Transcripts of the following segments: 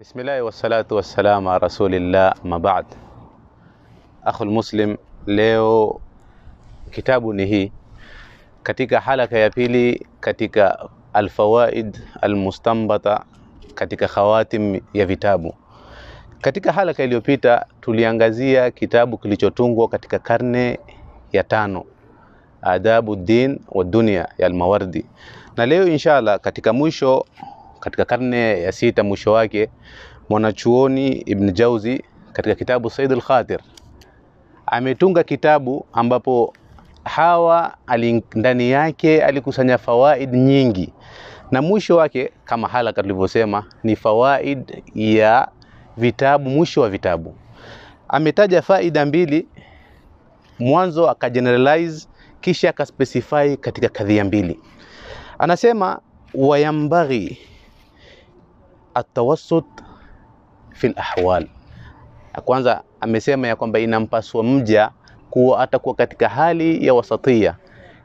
Bismillahi wassalatu wassalamu ala rasulillah, amma baad. Akhul muslim, leo kitabu ni hii katika halaka ya pili katika alfawaid almustambata katika khawatim ya vitabu. Katika halaka iliyopita tuliangazia kitabu kilichotungwa katika karne ya tano Adabu din wa dunia ya Almawardi, na leo inshallah katika mwisho katika karne ya sita mwisho wake mwanachuoni Ibn Jauzi katika kitabu Said al-Khatir ametunga kitabu ambapo hawa ndani yake alikusanya fawaid nyingi, na mwisho wake kama halaka tulivyosema ni fawaid ya vitabu. Mwisho wa vitabu ametaja faida mbili, mwanzo akageneralize, kisha akaspecify katika kadhia mbili. Anasema wayambaghi atawassut fi lahwal. Kwanza amesema ya kwamba inampaswa mja kuwa atakuwa katika hali ya wasatia,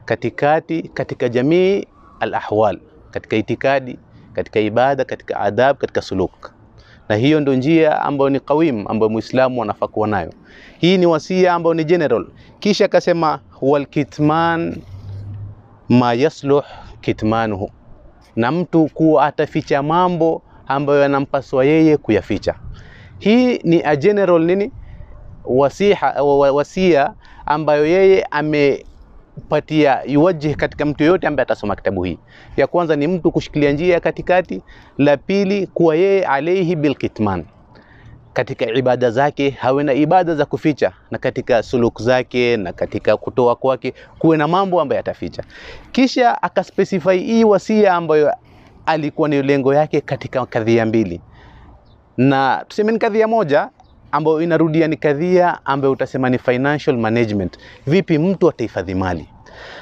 katikati katika jamii alahwal, katika itikadi, katika ibada, katika adab, katika suluk, na hiyo ndio njia ambayo ni qawim, ambayo muislamu anafaa kuwa nayo. Hii ni wasia ambayo ni general. Kisha akasema walkitman ma yasluh kitmanuhu, na mtu kuwa ataficha mambo ambayo yanampaswa yeye kuyaficha. Hii ni a general nini wasiha, wasia ambayo yeye amepatia yuwajih katika mtu yoyote ambaye atasoma kitabu hii. Ya kwanza ni mtu kushikilia njia ya katikati, la pili kuwa yeye alaihi bilkitman katika ibada zake hawe na ibada za kuficha, na katika suluk zake na katika kutoa kwake kuwe na mambo ambayo yataficha. Kisha akaspecify hii wasia ambayo alikuwa ni lengo yake katika kadhia mbili, na tuseme ni kadhia moja ambayo inarudia, ni kadhia ambayo utasema ni financial management. Vipi mtu atahifadhi mali?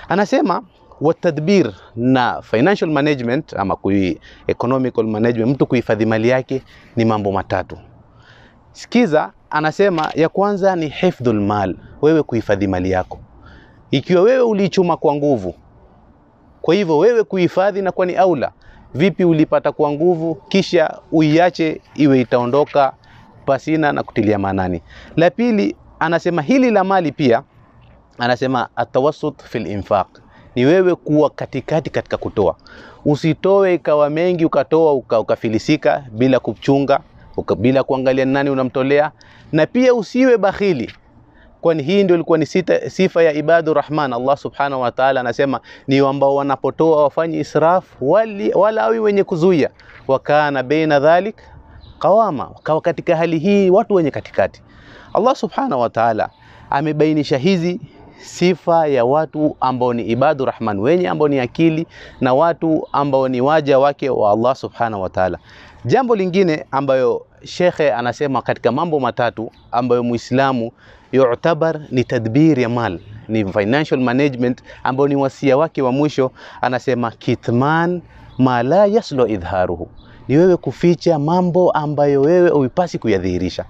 Anasema watadbir na financial management ama kui economical management, mtu kuhifadhi mali yake ni mambo matatu. Sikiza, anasema ya kwanza ni hifdhul mal, wewe kuhifadhi mali yako. Ikiwa wewe ulichuma kwa nguvu, kwa hivyo wewe kuhifadhi na kwa ni aula. Vipi ulipata kwa nguvu kisha uiache iwe itaondoka pasina na kutilia maanani? La pili, anasema hili la mali pia, anasema atawasut fil infaq, ni wewe kuwa katikati katika kutoa. Usitoe ikawa mengi ukatoa uka, ukafilisika bila kuchunga uka, bila kuangalia nani unamtolea, na pia usiwe bakhili kwani hii ndio ilikuwa ni sita, sifa ya ibadu rahman. Allah subhanahu wa ta'ala anasema ni ambao wanapotoa wafanye israf wali, wala awi wenye kuzuia, wakana baina dhalik qawama, wakawa katika hali hii watu wenye katikati. Allah subhanahu wa ta'ala amebainisha hizi sifa ya watu ambao ni ibadu rahman, wenye ambao ni akili na watu ambao ni waja wake wa Allah subhanahu wa ta'ala. Jambo lingine ambayo shekhe anasema katika mambo matatu ambayo muislamu yu'tabar ni tadbir ya mal, ni financial management, ambayo ni wasia wake wa mwisho. Anasema kitman ma la yaslu idharuhu, ni wewe kuficha mambo ambayo wewe uipasi kuyadhihirisha.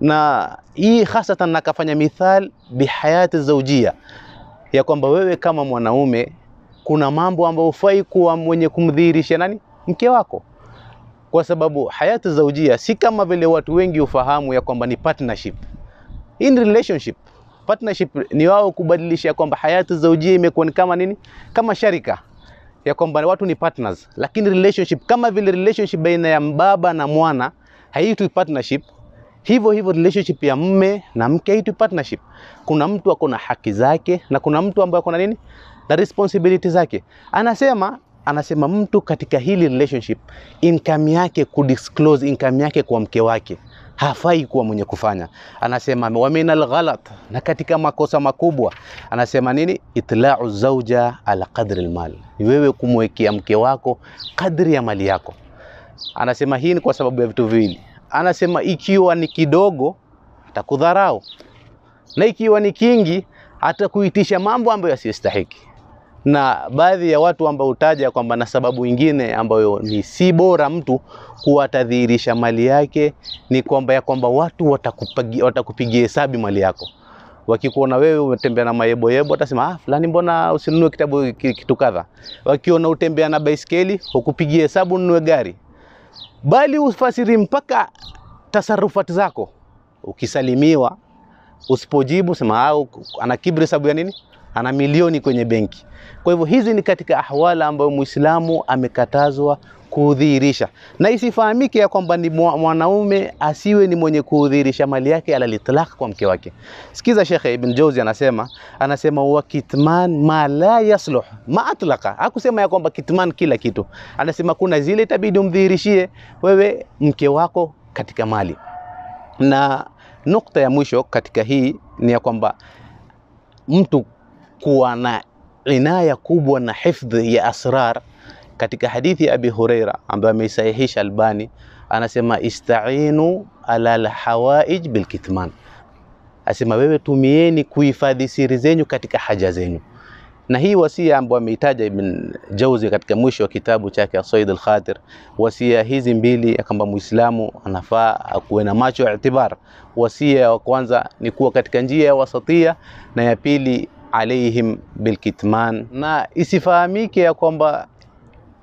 Na hii hasatan nakafanya mithal bihayati zaujia, ya kwamba wewe kama mwanaume kuna mambo ambayo ufai kuwa mwenye kumdhihirisha nani mke wako kwa sababu hayati zaujia si kama vile watu wengi ufahamu ya kwamba ni partnership. Hii ni relationship. Partnership ni wao kubadilisha kwamba hayati zaujia imekuwa ni kama nini, kama sharika ya kwamba watu ni partners, lakini relationship kama vile relationship baina ya baba na mwana haitwi partnership. Hivyo hivyo relationship ya mme na mke haitwi partnership. Kuna mtu ako na haki zake na kuna mtu ambaye ako na nini na responsibility zake. Anasema anasema mtu katika hili relationship income yake kudisclose income yake kwa mke wake hafai kuwa mwenye kufanya. Anasema wa min ghalat, na katika makosa makubwa anasema nini? Itla'u zauja ala qadri almal, ni wewe kumwekea mke wako kadri ya mali yako. Anasema hii ni kwa sababu ya vitu viwili. Anasema ikiwa ni kidogo atakudharau, na ikiwa ni kingi atakuitisha mambo ambayo yasiyostahiki na baadhi ya watu ambao utaja kwamba na sababu nyingine ambayo ni si bora mtu kuwa atadhihirisha mali yake ni kwamba ya kwamba watu watakupigia watakupigia hesabu mali yako. Wakikuona wewe umetembea na mayeboyebo, watasema ah, fulani, mbona usinunue kitabu kitu kadha. Wakiona utembea na baiskeli, hukupigia hesabu nunue gari. bali ufasiri mpaka tasarufati zako. Ukisalimiwa usipojibu, sema au ana kibri, sababu ya nini? Ana milioni kwenye benki. Kwa hivyo hizi ni katika ahwala ambayo Muislamu amekatazwa kudhihirisha, na isifahamike ya kwamba ni mwanaume asiwe ni mwenye kudhihirisha mali yake ala litlaq kwa mke wake. Sikiza Sheikh Ibn Jauzi anasema, anasema wa kitman ma la yasluh ma atlaqa. Hakusema ya kwamba kitman kila kitu, anasema kuna zile itabidi umdhihirishie wewe mke wako katika mali. Na nukta ya mwisho katika hii ni ya kwamba mtu kuwa na inaya kubwa na hifdhi ya asrar katika hadithi ya Abi Huraira ambayo ameisahihisha Albani, anasema istainu ala alhawaij bilkitman, asema wewe tumieni kuhifadhi siri zenyu katika haja zenyu. Na hii wasia ambayo ameitaja Ibn Jauzi katika mwisho wa kitabu chake Asaid al-Khatir, wasia hizi mbili kwamba Muislamu anafaa akuwe na macho ya itibar. Wasia wa kwanza ni kuwa katika njia ya wasatia, na ya pili alaihim bilkitman, na isifahamike ya kwamba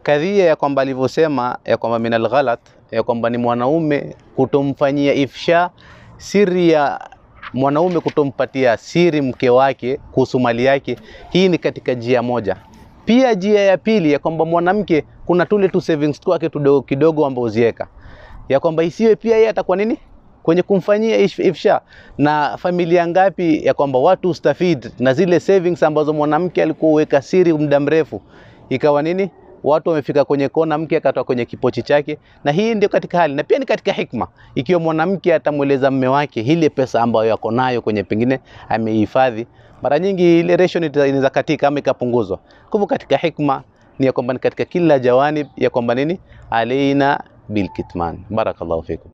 kadhia ya kwamba alivyosema ya kwamba min alghalat ya kwamba ni mwanaume kutomfanyia ifsha siri ya mwanaume kutompatia siri mke wake kuhusu mali yake, hii ni katika njia moja. Pia njia ya pili ya kwamba mwanamke kuna tule tu savings kwake tudogo kidogo ambao ziweka ya kwamba isiwe pia yeye atakuwa nini kwenye kumfanyia ifsha. Na familia ngapi ya kwamba watu ustafid na zile savings ambazo mwanamke alikuwa uweka siri muda mrefu, ikawa nini watu wamefika kwenye kona, mke akatoa kwenye kipochi chake. Na hii ndio katika hali, na pia ni katika hikma, ikiwa mwanamke atamweleza mme wake ile pesa ambayo yako nayo kwenye pengine amehifadhi, mara nyingi ile ratio inaweza katika ama ikapunguzwa. Kwa hivyo katika hikma ni ya kwamba ni katika kila jawanib ya kwamba nini, alaina bilkitman. Barakallahu fikum.